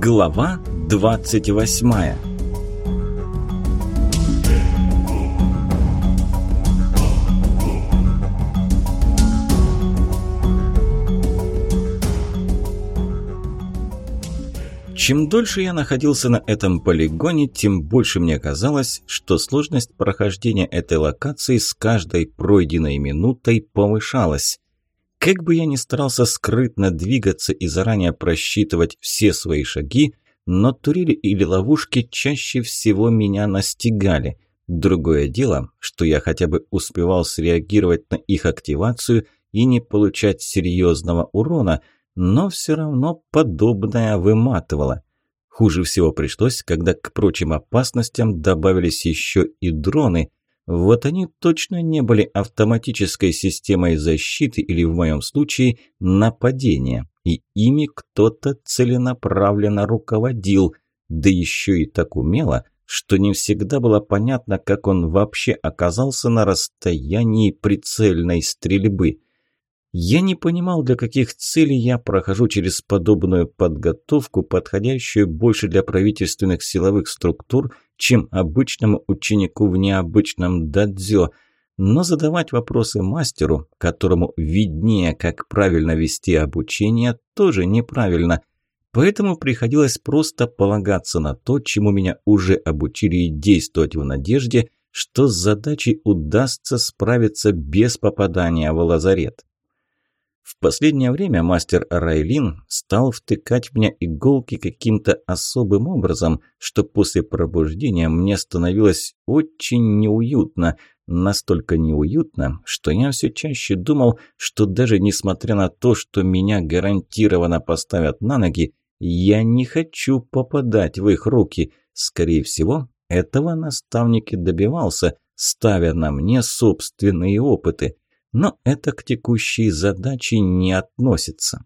Глава 28 Чем дольше я находился на этом полигоне, тем больше мне казалось, что сложность прохождения этой локации с каждой пройденной минутой повышалась. Как бы я ни старался скрытно двигаться и заранее просчитывать все свои шаги, но турели или ловушки чаще всего меня настигали. Другое дело, что я хотя бы успевал среагировать на их активацию и не получать серьезного урона, но все равно подобное выматывало. Хуже всего пришлось, когда к прочим опасностям добавились еще и дроны – вот они точно не были автоматической системой защиты или, в моем случае, нападения. И ими кто-то целенаправленно руководил, да еще и так умело, что не всегда было понятно, как он вообще оказался на расстоянии прицельной стрельбы. Я не понимал, для каких целей я прохожу через подобную подготовку, подходящую больше для правительственных силовых структур – чем обычному ученику в необычном дадзё, но задавать вопросы мастеру, которому виднее, как правильно вести обучение, тоже неправильно. Поэтому приходилось просто полагаться на то, чему меня уже обучили и действовать в надежде, что с задачей удастся справиться без попадания в лазарет. В последнее время мастер Райлин стал втыкать меня иголки каким-то особым образом, что после пробуждения мне становилось очень неуютно. Настолько неуютно, что я все чаще думал, что даже несмотря на то, что меня гарантированно поставят на ноги, я не хочу попадать в их руки. Скорее всего, этого наставник и добивался, ставя на мне собственные опыты но это к текущей задаче не относится.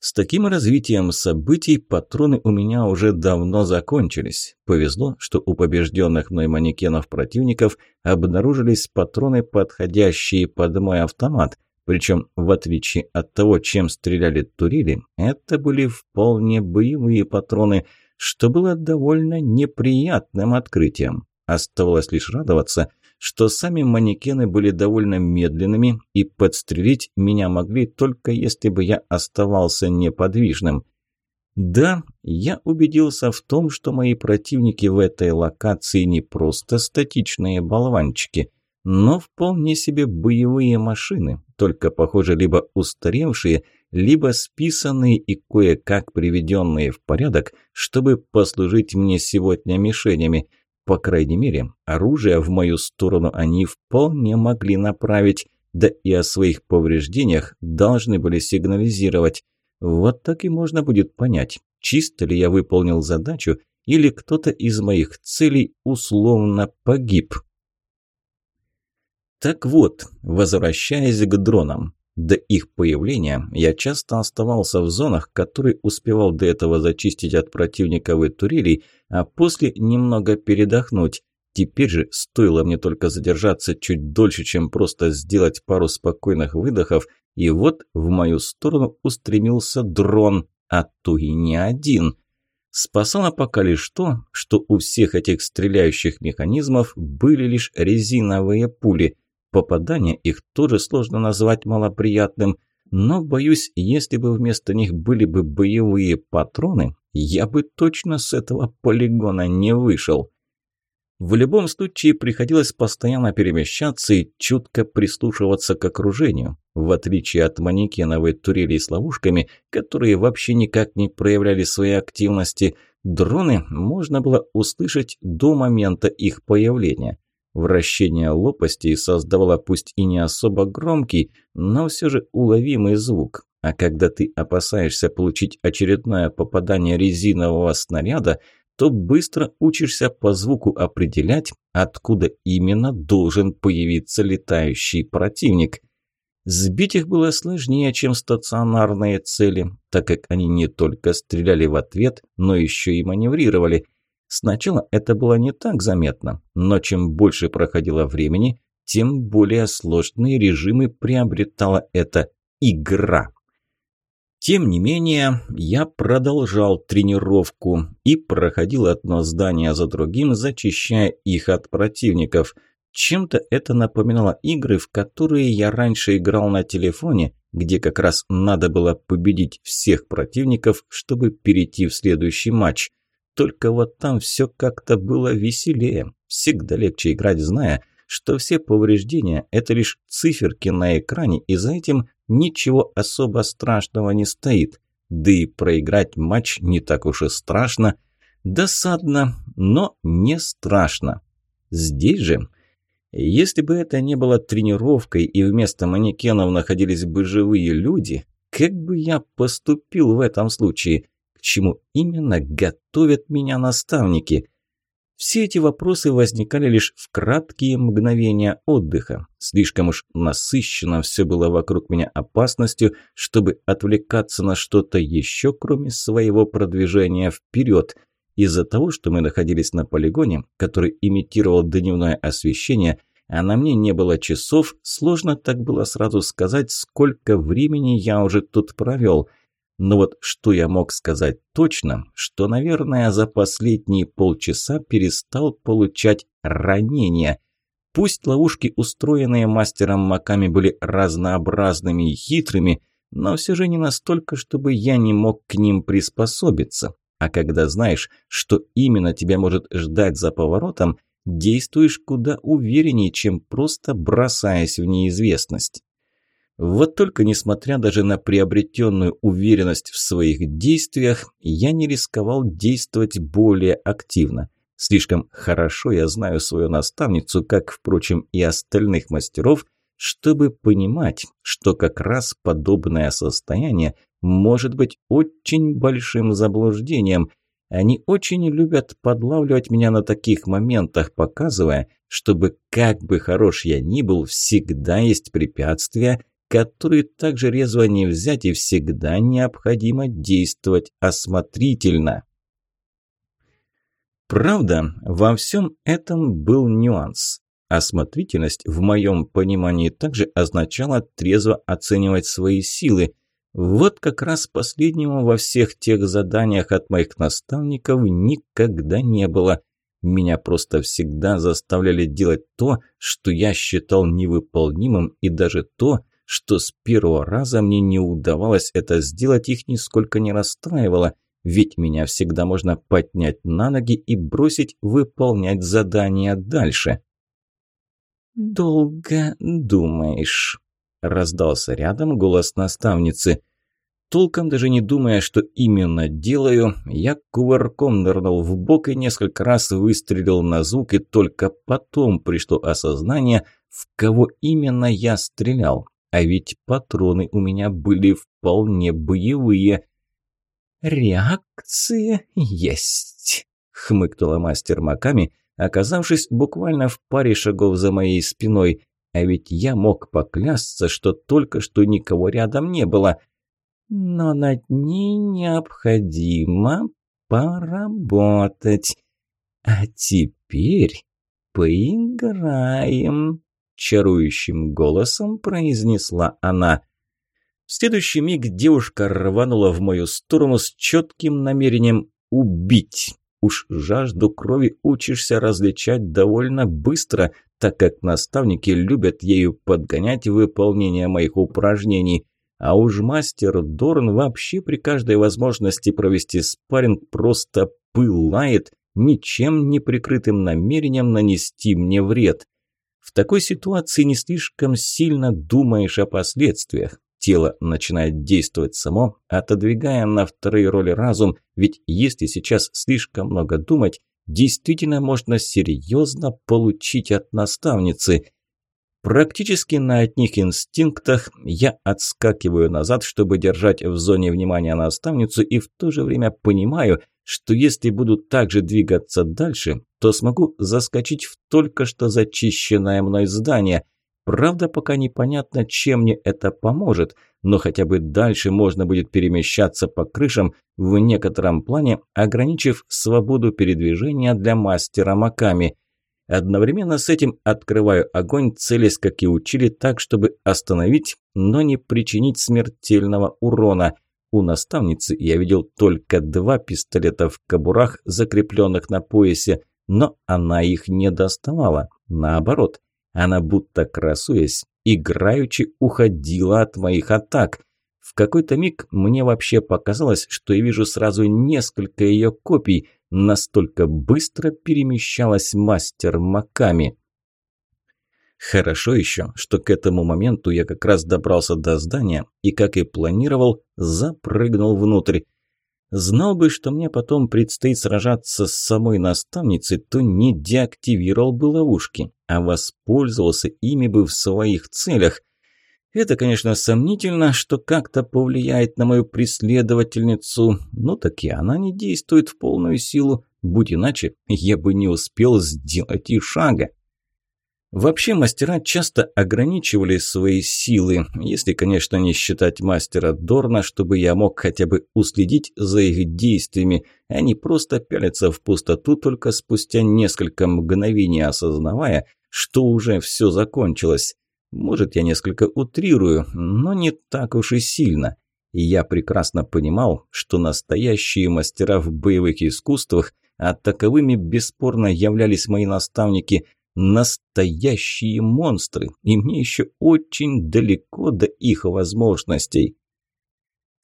С таким развитием событий патроны у меня уже давно закончились. Повезло, что у побежденных мной манекенов противников обнаружились патроны, подходящие под мой автомат. Причем, в отличие от того, чем стреляли турели, это были вполне боевые патроны, что было довольно неприятным открытием. Оставалось лишь радоваться, что сами манекены были довольно медленными и подстрелить меня могли только если бы я оставался неподвижным. Да, я убедился в том, что мои противники в этой локации не просто статичные болванчики, но вполне себе боевые машины, только, похоже, либо устаревшие, либо списанные и кое-как приведенные в порядок, чтобы послужить мне сегодня мишенями – по крайней мере, оружие в мою сторону они вполне могли направить, да и о своих повреждениях должны были сигнализировать. Вот так и можно будет понять, чисто ли я выполнил задачу или кто-то из моих целей условно погиб. Так вот, возвращаясь к дронам. До их появления я часто оставался в зонах, которые успевал до этого зачистить от противников и турелей, а после немного передохнуть. Теперь же стоило мне только задержаться чуть дольше, чем просто сделать пару спокойных выдохов, и вот в мою сторону устремился дрон, а то и не один. Спасало пока лишь то, что у всех этих стреляющих механизмов были лишь резиновые пули – Попадание их тоже сложно назвать малоприятным, но, боюсь, если бы вместо них были бы боевые патроны, я бы точно с этого полигона не вышел. В любом случае приходилось постоянно перемещаться и чутко прислушиваться к окружению, в отличие от манекеновой турели с ловушками, которые вообще никак не проявляли своей активности, дроны можно было услышать до момента их появления. Вращение лопастей создавало пусть и не особо громкий, но все же уловимый звук. А когда ты опасаешься получить очередное попадание резинового снаряда, то быстро учишься по звуку определять, откуда именно должен появиться летающий противник. Сбить их было сложнее, чем стационарные цели, так как они не только стреляли в ответ, но еще и маневрировали – Сначала это было не так заметно, но чем больше проходило времени, тем более сложные режимы приобретала эта игра. Тем не менее, я продолжал тренировку и проходил одно здание за другим, зачищая их от противников. Чем-то это напоминало игры, в которые я раньше играл на телефоне, где как раз надо было победить всех противников, чтобы перейти в следующий матч. Только вот там все как-то было веселее. Всегда легче играть, зная, что все повреждения – это лишь циферки на экране, и за этим ничего особо страшного не стоит. Да и проиграть матч не так уж и страшно. Досадно, но не страшно. Здесь же, если бы это не было тренировкой и вместо манекенов находились бы живые люди, как бы я поступил в этом случае? К чему именно готовят меня наставники – все эти вопросы возникали лишь в краткие мгновения отдыха. Слишком уж насыщенно все было вокруг меня опасностью, чтобы отвлекаться на что-то еще, кроме своего продвижения вперед. Из-за того, что мы находились на полигоне, который имитировал дневное освещение, а на мне не было часов, сложно так было сразу сказать, сколько времени я уже тут провел – но вот что я мог сказать точно, что, наверное, за последние полчаса перестал получать ранения. Пусть ловушки, устроенные мастером Маками, были разнообразными и хитрыми, но все же не настолько, чтобы я не мог к ним приспособиться. А когда знаешь, что именно тебя может ждать за поворотом, действуешь куда увереннее, чем просто бросаясь в неизвестность. Вот только несмотря даже на приобретенную уверенность в своих действиях, я не рисковал действовать более активно. Слишком хорошо я знаю свою наставницу, как, впрочем, и остальных мастеров, чтобы понимать, что как раз подобное состояние может быть очень большим заблуждением. Они очень любят подлавливать меня на таких моментах, показывая, чтобы как бы хорош я ни был, всегда есть препятствия, которые также резво не взять и всегда необходимо действовать осмотрительно. Правда, во всем этом был нюанс. Осмотрительность, в моем понимании, также означала трезво оценивать свои силы. Вот как раз последнего во всех тех заданиях от моих наставников никогда не было. Меня просто всегда заставляли делать то, что я считал невыполнимым, и даже то, что с первого раза мне не удавалось это сделать, их нисколько не расстраивало, ведь меня всегда можно поднять на ноги и бросить выполнять задание дальше. «Долго думаешь?» – раздался рядом голос наставницы. Толком даже не думая, что именно делаю, я кувырком нырнул в бок и несколько раз выстрелил на звук, и только потом пришло осознание, в кого именно я стрелял. А ведь патроны у меня были вполне боевые. «Реакция есть», – хмыкнула мастер Маками, оказавшись буквально в паре шагов за моей спиной. А ведь я мог поклясться, что только что никого рядом не было. Но над ней необходимо поработать. А теперь поиграем чарующим голосом произнесла она. В следующий миг девушка рванула в мою сторону с четким намерением убить. Уж жажду крови учишься различать довольно быстро, так как наставники любят ею подгонять выполнение моих упражнений. А уж мастер Дорн вообще при каждой возможности провести спарринг просто пылает, ничем не прикрытым намерением нанести мне вред. В такой ситуации не слишком сильно думаешь о последствиях. Тело начинает действовать само, отодвигая на вторые роли разум, ведь если сейчас слишком много думать, действительно можно серьезно получить от наставницы. Практически на одних инстинктах я отскакиваю назад, чтобы держать в зоне внимания наставницу и в то же время понимаю, что если буду также двигаться дальше, то смогу заскочить в только что зачищенное мной здание. Правда, пока непонятно, чем мне это поможет, но хотя бы дальше можно будет перемещаться по крышам в некотором плане, ограничив свободу передвижения для мастера Маками. Одновременно с этим открываю огонь, целясь, как и учили, так, чтобы остановить, но не причинить смертельного урона – У наставницы я видел только два пистолета в кобурах, закрепленных на поясе, но она их не доставала. Наоборот, она будто красуясь, играючи уходила от моих атак. В какой-то миг мне вообще показалось, что я вижу сразу несколько ее копий, настолько быстро перемещалась мастер Маками. Хорошо еще, что к этому моменту я как раз добрался до здания и, как и планировал, запрыгнул внутрь. Знал бы, что мне потом предстоит сражаться с самой наставницей, то не деактивировал бы ловушки, а воспользовался ими бы в своих целях. Это, конечно, сомнительно, что как-то повлияет на мою преследовательницу, но так и она не действует в полную силу. Будь иначе, я бы не успел сделать и шага. Вообще мастера часто ограничивали свои силы, если, конечно, не считать мастера Дорна, чтобы я мог хотя бы уследить за их действиями, а не просто пялиться в пустоту только спустя несколько мгновений, осознавая, что уже все закончилось. Может, я несколько утрирую, но не так уж и сильно. И я прекрасно понимал, что настоящие мастера в боевых искусствах, а таковыми бесспорно являлись мои наставники – настоящие монстры, и мне еще очень далеко до их возможностей.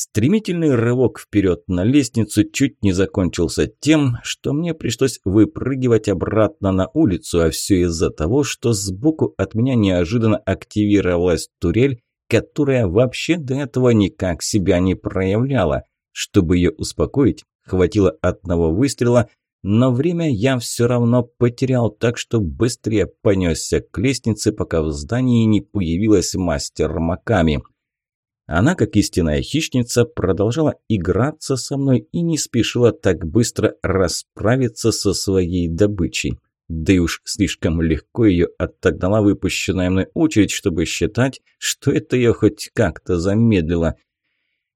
Стремительный рывок вперед на лестницу чуть не закончился тем, что мне пришлось выпрыгивать обратно на улицу, а все из-за того, что сбоку от меня неожиданно активировалась турель, которая вообще до этого никак себя не проявляла. Чтобы ее успокоить, хватило одного выстрела, но время я все равно потерял, так что быстрее понесся к лестнице, пока в здании не появилась мастер Маками. Она, как истинная хищница, продолжала играться со мной и не спешила так быстро расправиться со своей добычей. Да и уж слишком легко ее отогнала выпущенная мной очередь, чтобы считать, что это ее хоть как-то замедлило –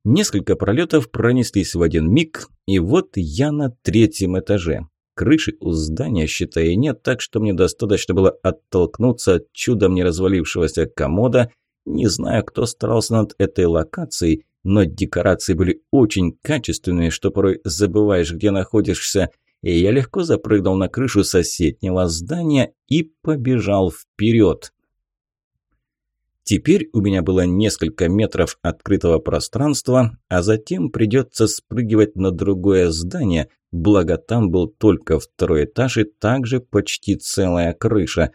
Несколько пролетов пронеслись в один миг, и вот я на третьем этаже. Крыши у здания, считай, нет, так что мне достаточно было оттолкнуться от чудом не развалившегося комода. Не знаю, кто старался над этой локацией, но декорации были очень качественные, что порой забываешь, где находишься. И я легко запрыгнул на крышу соседнего здания и побежал вперед. Теперь у меня было несколько метров открытого пространства, а затем придется спрыгивать на другое здание, благо там был только второй этаж и также почти целая крыша.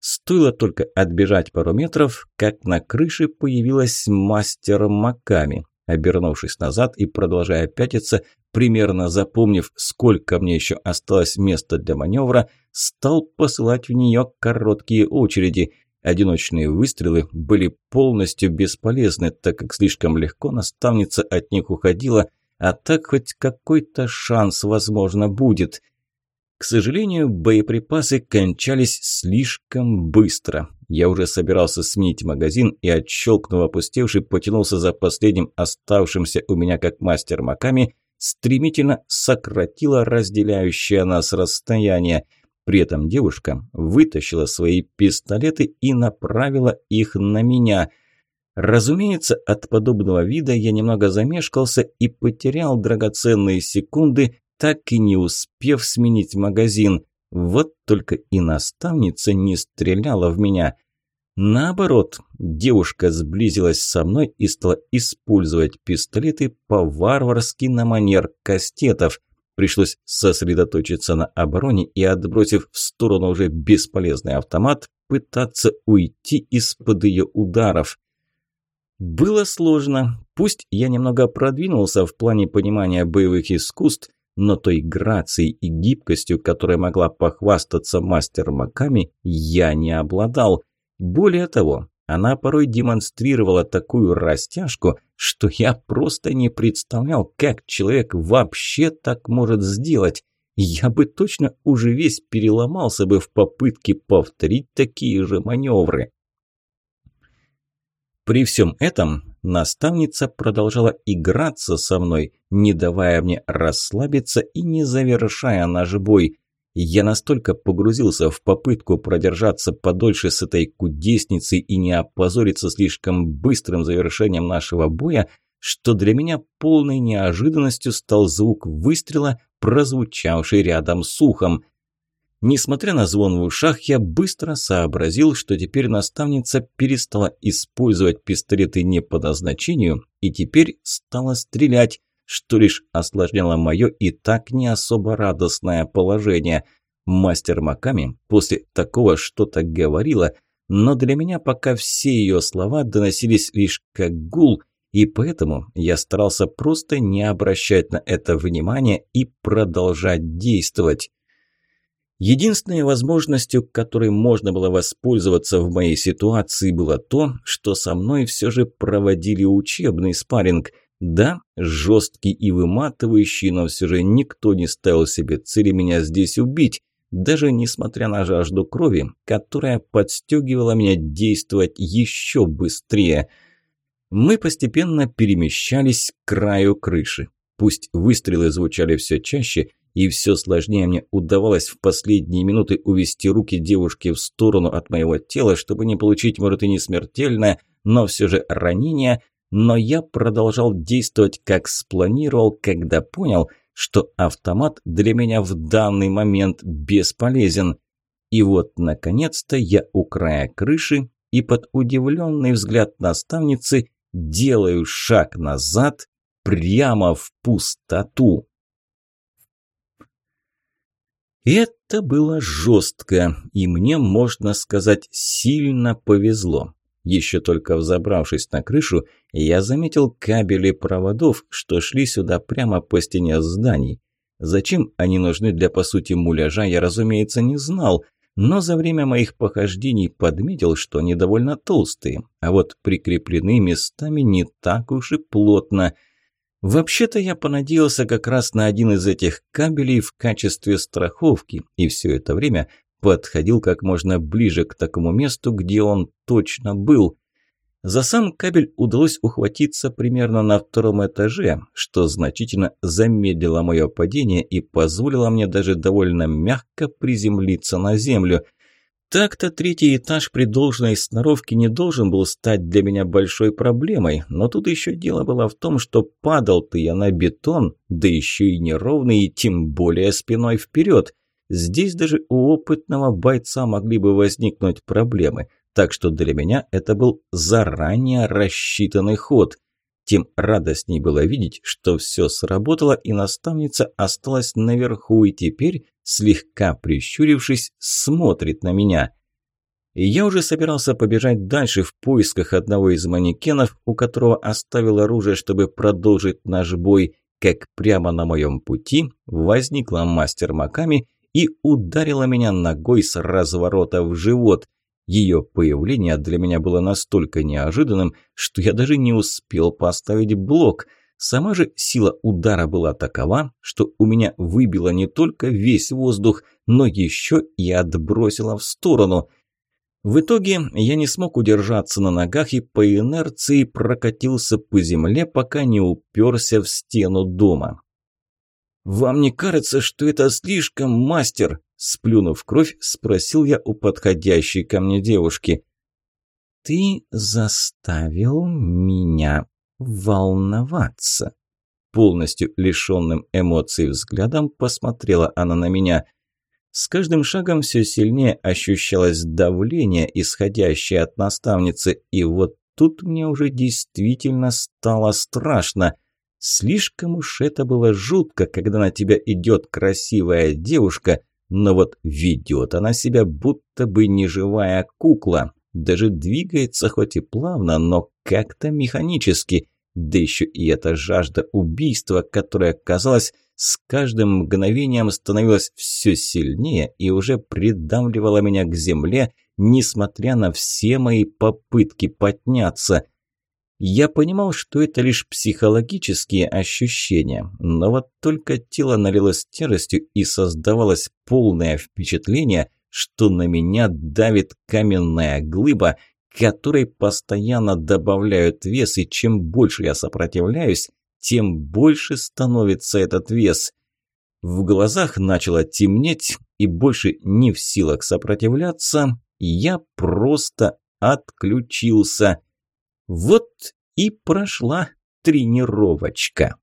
Стоило только отбежать пару метров, как на крыше появилась мастер Маками. Обернувшись назад и продолжая пятиться, примерно запомнив, сколько мне еще осталось места для маневра, стал посылать в нее короткие очереди – Одиночные выстрелы были полностью бесполезны, так как слишком легко наставница от них уходила, а так хоть какой-то шанс, возможно, будет. К сожалению, боеприпасы кончались слишком быстро. Я уже собирался сменить магазин и, отщелкнув опустевший, потянулся за последним оставшимся у меня как мастер маками, стремительно сократила разделяющее нас расстояние – при этом девушка вытащила свои пистолеты и направила их на меня. Разумеется, от подобного вида я немного замешкался и потерял драгоценные секунды, так и не успев сменить магазин. Вот только и наставница не стреляла в меня. Наоборот, девушка сблизилась со мной и стала использовать пистолеты по-варварски на манер кастетов. Пришлось сосредоточиться на обороне и, отбросив в сторону уже бесполезный автомат, пытаться уйти из-под ее ударов. Было сложно. Пусть я немного продвинулся в плане понимания боевых искусств, но той грацией и гибкостью, которой могла похвастаться мастер Маками, я не обладал. Более того, она порой демонстрировала такую растяжку, что я просто не представлял, как человек вообще так может сделать. Я бы точно уже весь переломался бы в попытке повторить такие же маневры. При всем этом наставница продолжала играться со мной, не давая мне расслабиться и не завершая наш бой. Я настолько погрузился в попытку продержаться подольше с этой кудесницей и не опозориться слишком быстрым завершением нашего боя, что для меня полной неожиданностью стал звук выстрела, прозвучавший рядом с ухом. Несмотря на звон в ушах, я быстро сообразил, что теперь наставница перестала использовать пистолеты не по назначению и теперь стала стрелять, что лишь осложняло мое и так не особо радостное положение. Мастер Маками после такого что-то говорила, но для меня пока все ее слова доносились лишь как гул, и поэтому я старался просто не обращать на это внимания и продолжать действовать. Единственной возможностью, которой можно было воспользоваться в моей ситуации, было то, что со мной все же проводили учебный спарринг. Да, жесткий и выматывающий, но все же никто не ставил себе цели меня здесь убить, даже несмотря на жажду крови, которая подстегивала меня действовать еще быстрее. Мы постепенно перемещались к краю крыши. Пусть выстрелы звучали все чаще, и все сложнее мне удавалось в последние минуты увести руки девушки в сторону от моего тела, чтобы не получить, может, и не смертельное, но все же ранение, но я продолжал действовать, как спланировал, когда понял, что автомат для меня в данный момент бесполезен. И вот, наконец-то, я у края крыши и под удивленный взгляд наставницы делаю шаг назад прямо в пустоту. Это было жестко, и мне, можно сказать, сильно повезло. Еще только взобравшись на крышу, я заметил кабели проводов, что шли сюда прямо по стене зданий. Зачем они нужны для, по сути, муляжа, я, разумеется, не знал, но за время моих похождений подметил, что они довольно толстые, а вот прикреплены местами не так уж и плотно – Вообще-то я понадеялся как раз на один из этих кабелей в качестве страховки, и все это время подходил как можно ближе к такому месту, где он точно был. За сам кабель удалось ухватиться примерно на втором этаже, что значительно замедлило мое падение и позволило мне даже довольно мягко приземлиться на землю – так-то третий этаж при должной сноровке не должен был стать для меня большой проблемой, но тут еще дело было в том, что падал-то я на бетон, да еще и неровный, и тем более спиной вперед. Здесь даже у опытного бойца могли бы возникнуть проблемы, так что для меня это был заранее рассчитанный ход. Тем радостней было видеть, что все сработало, и наставница осталась наверху, и теперь, слегка прищурившись, смотрит на меня. Я уже собирался побежать дальше в поисках одного из манекенов, у которого оставил оружие, чтобы продолжить наш бой, как прямо на моем пути возникла мастер Маками и ударила меня ногой с разворота в живот. Ее появление для меня было настолько неожиданным, что я даже не успел поставить блок. Сама же сила удара была такова, что у меня выбило не только весь воздух, но еще и отбросило в сторону. В итоге я не смог удержаться на ногах и по инерции прокатился по земле, пока не уперся в стену дома. «Вам не кажется, что это слишком, мастер?» Сплюнув кровь, спросил я у подходящей ко мне девушки. «Ты заставил меня волноваться». Полностью лишенным эмоций взглядом посмотрела она на меня. С каждым шагом все сильнее ощущалось давление, исходящее от наставницы, и вот тут мне уже действительно стало страшно. Слишком уж это было жутко, когда на тебя идет красивая девушка – но вот ведет она себя будто бы неживая кукла. Даже двигается хоть и плавно, но как-то механически. Да еще и эта жажда убийства, которая, казалось, с каждым мгновением становилась все сильнее и уже придавливала меня к земле, несмотря на все мои попытки подняться – я понимал, что это лишь психологические ощущения, но вот только тело налилось тяжестью и создавалось полное впечатление, что на меня давит каменная глыба, которой постоянно добавляют вес, и чем больше я сопротивляюсь, тем больше становится этот вес. В глазах начало темнеть, и больше не в силах сопротивляться, я просто отключился. Вот и прошла тренировочка.